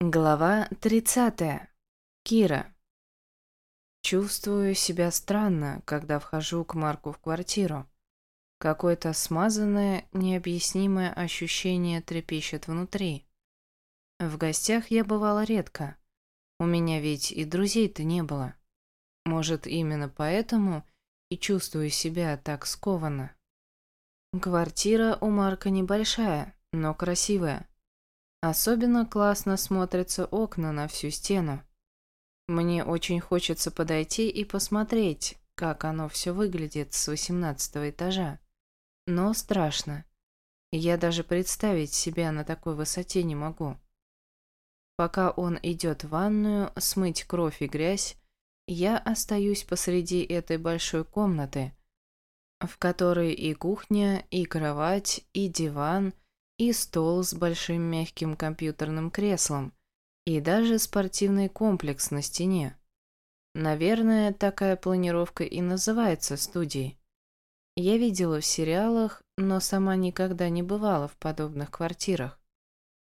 Глава 30. Кира. Чувствую себя странно, когда вхожу к Марку в квартиру. Какое-то смазанное, необъяснимое ощущение трепещет внутри. В гостях я бывала редко. У меня ведь и друзей-то не было. Может, именно поэтому и чувствую себя так скованно. Квартира у Марка небольшая, но красивая. Особенно классно смотрятся окна на всю стену. Мне очень хочется подойти и посмотреть, как оно все выглядит с восемнадцатого этажа. Но страшно. Я даже представить себя на такой высоте не могу. Пока он идет в ванную смыть кровь и грязь, я остаюсь посреди этой большой комнаты, в которой и кухня, и кровать, и диван – и стол с большим мягким компьютерным креслом, и даже спортивный комплекс на стене. Наверное, такая планировка и называется студией. Я видела в сериалах, но сама никогда не бывала в подобных квартирах.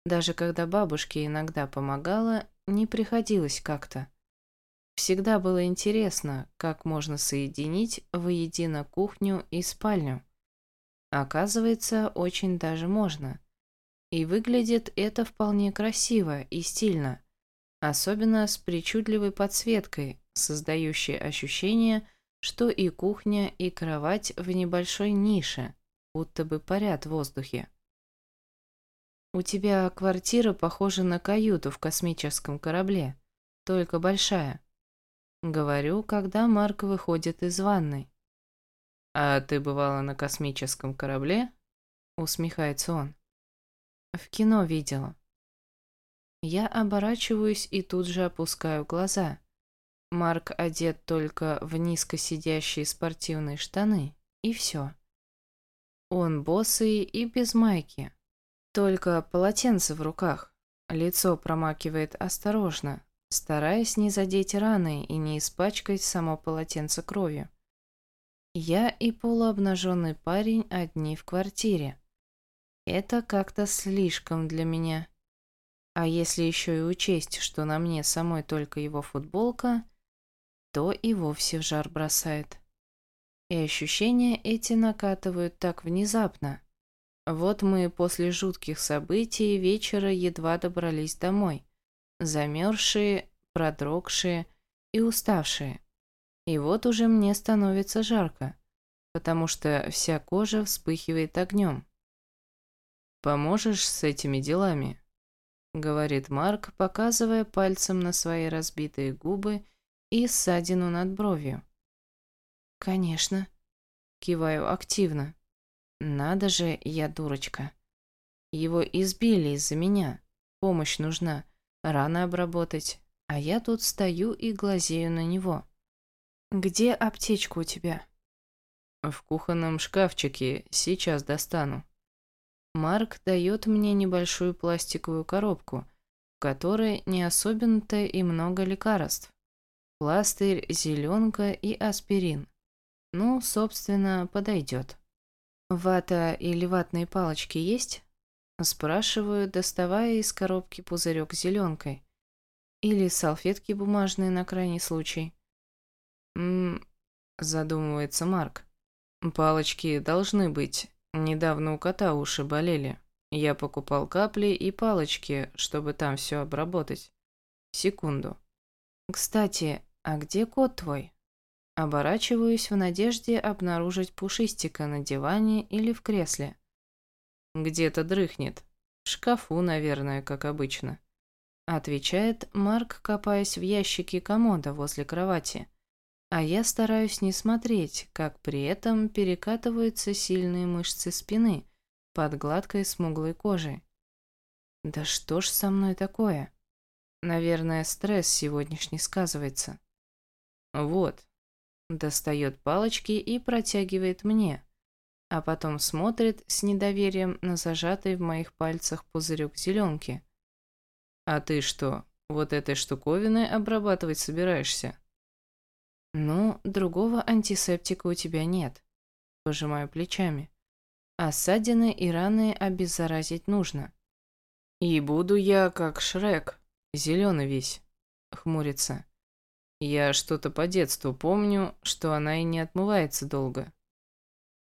Даже когда бабушке иногда помогала, не приходилось как-то. Всегда было интересно, как можно соединить воедино кухню и спальню. Оказывается, очень даже можно. И выглядит это вполне красиво и стильно, особенно с причудливой подсветкой, создающей ощущение, что и кухня, и кровать в небольшой нише, будто бы парят в воздухе. «У тебя квартира похожа на каюту в космическом корабле, только большая», — говорю, когда Марк выходит из ванной. «А ты бывала на космическом корабле?» — усмехается он. «В кино видела». Я оборачиваюсь и тут же опускаю глаза. Марк одет только в низко сидящие спортивные штаны, и все. Он босый и без майки. Только полотенце в руках. Лицо промакивает осторожно, стараясь не задеть раны и не испачкать само полотенце кровью. Я и полуобнаженный парень одни в квартире. Это как-то слишком для меня. А если еще и учесть, что на мне самой только его футболка, то и вовсе в жар бросает. И ощущения эти накатывают так внезапно. Вот мы после жутких событий вечера едва добрались домой. Замерзшие, продрогшие и уставшие. И вот уже мне становится жарко, потому что вся кожа вспыхивает огнем. «Поможешь с этими делами?» — говорит Марк, показывая пальцем на свои разбитые губы и ссадину над бровью. «Конечно», — киваю активно. «Надо же, я дурочка. Его избили из-за меня. Помощь нужна, рано обработать, а я тут стою и глазею на него». «Где аптечка у тебя?» «В кухонном шкафчике. Сейчас достану». Марк дает мне небольшую пластиковую коробку, в которой не особенно-то и много лекарств. Пластырь, зеленка и аспирин. Ну, собственно, подойдет. «Вата или ватные палочки есть?» Спрашиваю, доставая из коробки пузырек с зеленкой. Или салфетки бумажные на крайний случай. Ммм, задумывается Марк. Палочки должны быть. Недавно у кота уши болели. Я покупал капли и палочки, чтобы там все обработать. Секунду. Кстати, а где кот твой? Оборачиваюсь в надежде обнаружить пушистика на диване или в кресле. Где-то дрыхнет. В шкафу, наверное, как обычно. Отвечает Марк, копаясь в ящике комода возле кровати. А я стараюсь не смотреть, как при этом перекатываются сильные мышцы спины под гладкой смуглой кожей. Да что ж со мной такое? Наверное, стресс сегодняшний сказывается. Вот. Достает палочки и протягивает мне, а потом смотрит с недоверием на зажатый в моих пальцах пузырек зеленки. А ты что, вот этой штуковиной обрабатывать собираешься? «Ну, другого антисептика у тебя нет», – пожимаю плечами. «А ссадины и раны обеззаразить нужно». «И буду я как Шрек», Зеленый весь. Хмурится. Я что-то по детству помню, что она и не отмывается долго.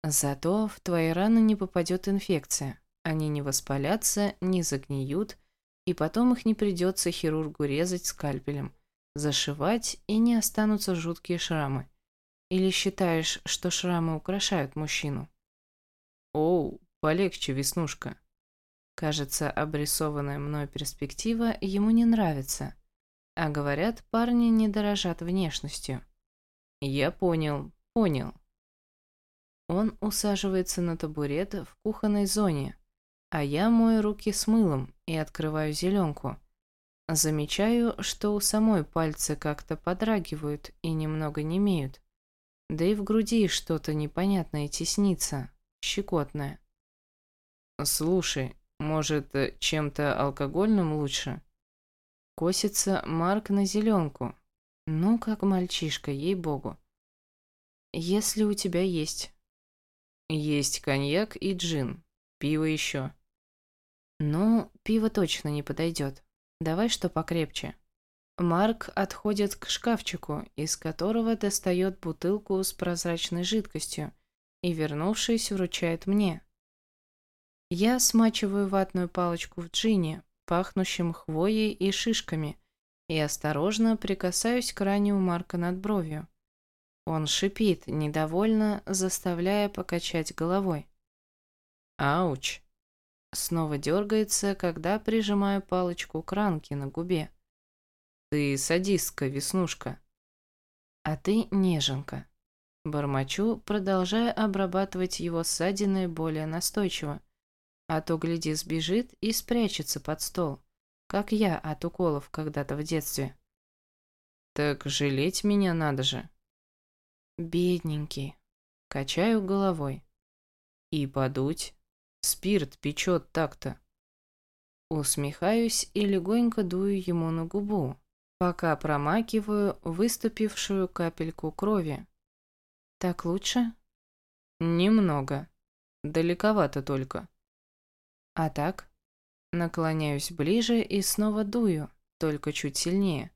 Зато в твои раны не попадет инфекция. Они не воспалятся, не загниют, и потом их не придется хирургу резать скальпелем, зашивать, и не останутся жуткие шрамы. Или считаешь, что шрамы украшают мужчину? Оу, полегче, Веснушка. Кажется, обрисованная мной перспектива ему не нравится. А говорят, парни не дорожат внешностью. Я понял, понял. Он усаживается на табурет в кухонной зоне, а я мою руки с мылом и открываю зеленку. Замечаю, что у самой пальцы как-то подрагивают и немного немеют. Да и в груди что-то непонятное теснится, щекотное. «Слушай, может, чем-то алкогольным лучше?» Косится Марк на зеленку. Ну, как мальчишка, ей-богу. «Если у тебя есть». «Есть коньяк и джин. Пиво еще». «Ну, пиво точно не подойдет. Давай что покрепче». Марк отходит к шкафчику, из которого достает бутылку с прозрачной жидкостью и, вернувшись, вручает мне. Я смачиваю ватную палочку в джине, пахнущем хвоей и шишками, и осторожно прикасаюсь к ране у Марка над бровью. Он шипит, недовольно, заставляя покачать головой. «Ауч!» Снова дергается, когда прижимаю палочку к ранке на губе. Ты садистка, Веснушка. А ты неженка. Бормочу, продолжая обрабатывать его ссадины более настойчиво. А то, гляди, сбежит и спрячется под стол, как я от уколов когда-то в детстве. Так жалеть меня надо же. Бедненький. Качаю головой. И подуть. Спирт печет так-то. Усмехаюсь и легонько дую ему на губу, пока промакиваю выступившую капельку крови. Так лучше? Немного. Далековато только. А так? Наклоняюсь ближе и снова дую, только чуть сильнее.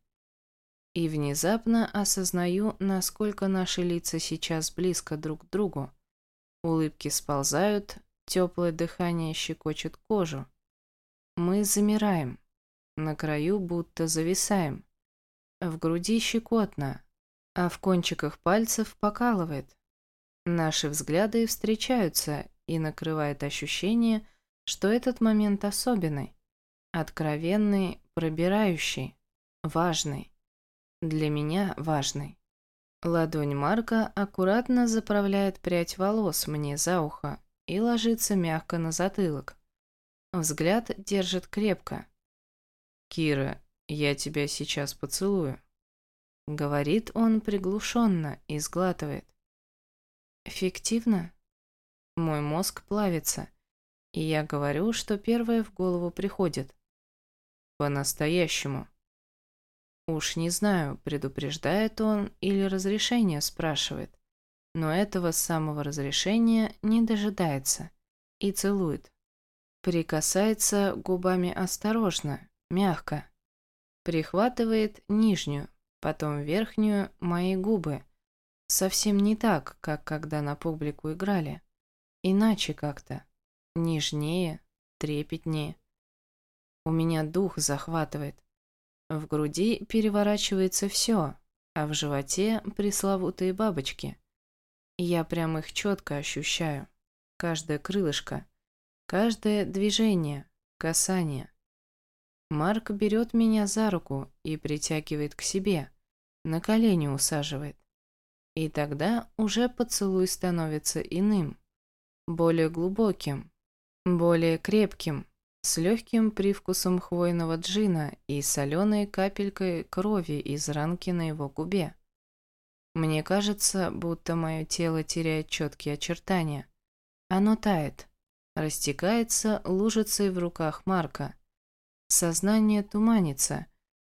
И внезапно осознаю, насколько наши лица сейчас близко друг к другу. Улыбки сползают, теплое дыхание щекочет кожу. Мы замираем. На краю будто зависаем. В груди щекотно, а в кончиках пальцев покалывает. Наши взгляды встречаются и накрывает ощущение, что этот момент особенный, откровенный, пробирающий, важный. Для меня важный. Ладонь Марка аккуратно заправляет прядь волос мне за ухо и ложится мягко на затылок. Взгляд держит крепко. «Кира, «Я тебя сейчас поцелую», — говорит он приглушенно и сглатывает. «Фиктивно?» Мой мозг плавится, и я говорю, что первое в голову приходит. «По-настоящему». Уж не знаю, предупреждает он или разрешение спрашивает, но этого самого разрешения не дожидается и целует. Прикасается губами осторожно, мягко. Прихватывает нижнюю, потом верхнюю мои губы. Совсем не так, как когда на публику играли. Иначе как-то. Нежнее, трепетнее. У меня дух захватывает. В груди переворачивается все, а в животе пресловутые бабочки. Я прям их четко ощущаю. Каждое крылышко, каждое движение, касание. Марк берет меня за руку и притягивает к себе, на колени усаживает. И тогда уже поцелуй становится иным, более глубоким, более крепким, с легким привкусом хвойного джина и соленой капелькой крови из ранки на его губе. Мне кажется, будто мое тело теряет четкие очертания. Оно тает, растекается лужицей в руках Марка, Сознание туманится,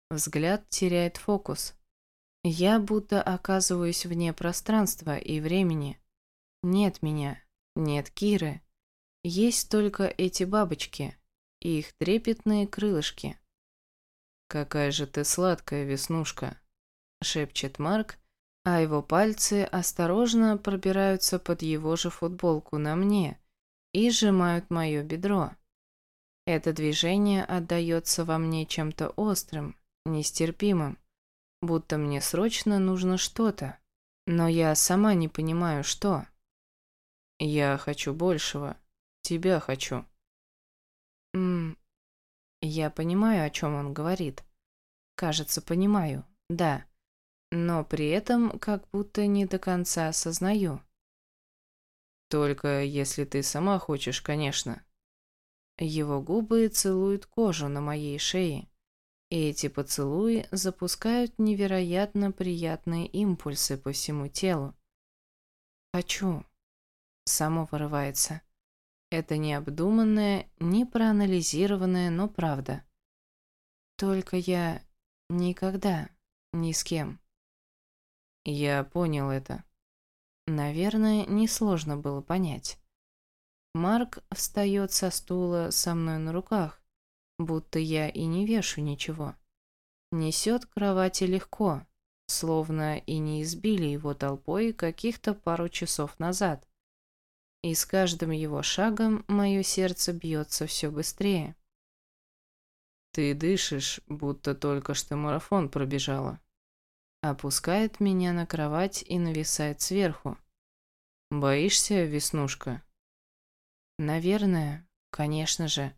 взгляд теряет фокус. Я будто оказываюсь вне пространства и времени. Нет меня, нет Киры. Есть только эти бабочки и их трепетные крылышки. «Какая же ты сладкая, Веснушка!» — шепчет Марк, а его пальцы осторожно пробираются под его же футболку на мне и сжимают мое бедро. Это движение отдается во мне чем-то острым, нестерпимым, будто мне срочно нужно что-то, но я сама не понимаю, что. Я хочу большего. Тебя хочу. Ммм, я понимаю, о чем он говорит. Кажется, понимаю, да. Но при этом как будто не до конца осознаю. Только если ты сама хочешь, конечно. Его губы целуют кожу на моей шее, и эти поцелуи запускают невероятно приятные импульсы по всему телу. «Хочу». Само вырывается. Это необдуманное, не проанализированное, но правда. Только я никогда ни с кем. Я понял это. Наверное, несложно было понять. Марк встает со стула со мной на руках, будто я и не вешу ничего. Несет к кровати легко, словно и не избили его толпой каких-то пару часов назад. И с каждым его шагом мое сердце бьется все быстрее. «Ты дышишь, будто только что марафон пробежала». Опускает меня на кровать и нависает сверху. «Боишься, Веснушка?» Наверное, конечно же.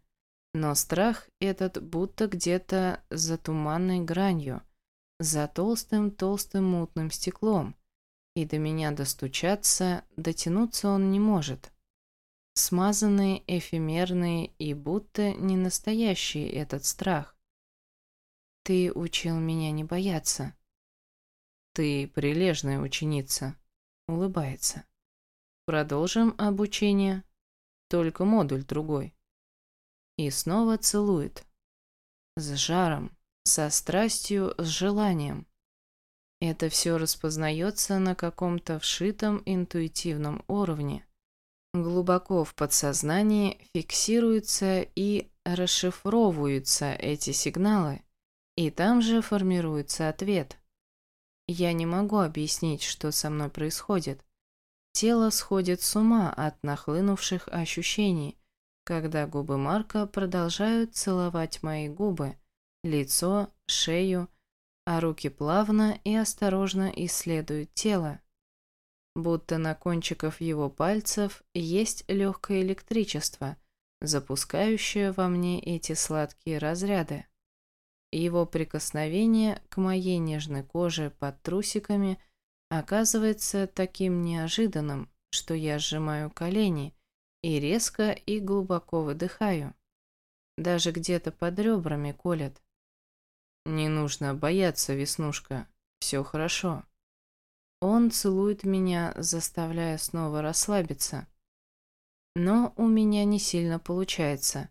Но страх этот будто где-то за туманной гранью, за толстым-толстым мутным стеклом, и до меня достучаться, дотянуться он не может. Смазанный, эфемерный и будто не настоящий этот страх. Ты учил меня не бояться. Ты прилежная ученица. Улыбается. Продолжим обучение только модуль другой. И снова целует. С жаром, со страстью, с желанием. Это все распознается на каком-то вшитом интуитивном уровне. Глубоко в подсознании фиксируются и расшифровываются эти сигналы, и там же формируется ответ. Я не могу объяснить, что со мной происходит. Тело сходит с ума от нахлынувших ощущений, когда губы Марка продолжают целовать мои губы, лицо, шею, а руки плавно и осторожно исследуют тело. Будто на кончиках его пальцев есть легкое электричество, запускающее во мне эти сладкие разряды. Его прикосновение к моей нежной коже под трусиками – оказывается таким неожиданным, что я сжимаю колени и резко и глубоко выдыхаю. Даже где-то под ребрами колет. Не нужно бояться, Веснушка, все хорошо. Он целует меня, заставляя снова расслабиться. Но у меня не сильно получается.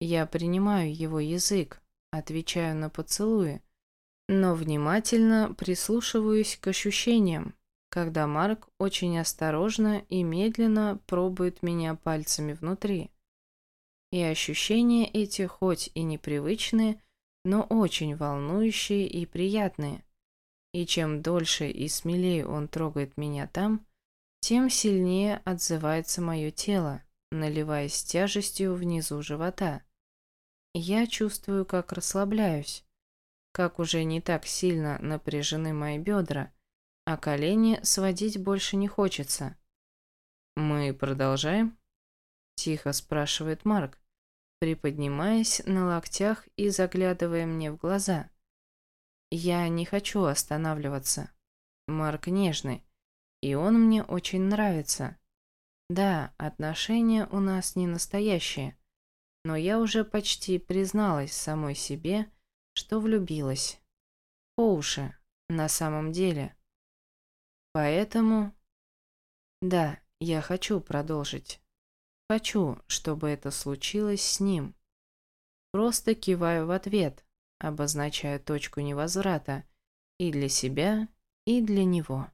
Я принимаю его язык, отвечаю на поцелуи, но внимательно прислушиваюсь к ощущениям, когда Марк очень осторожно и медленно пробует меня пальцами внутри. И ощущения эти хоть и непривычные, но очень волнующие и приятные. И чем дольше и смелее он трогает меня там, тем сильнее отзывается мое тело, наливаясь тяжестью внизу живота. Я чувствую, как расслабляюсь, как уже не так сильно напряжены мои бедра, а колени сводить больше не хочется. «Мы продолжаем?» – тихо спрашивает Марк, приподнимаясь на локтях и заглядывая мне в глаза. «Я не хочу останавливаться. Марк нежный, и он мне очень нравится. Да, отношения у нас не настоящие, но я уже почти призналась самой себе, что влюбилась. По уши, на самом деле. Поэтому... Да, я хочу продолжить. Хочу, чтобы это случилось с ним. Просто киваю в ответ, обозначая точку невозврата и для себя, и для него.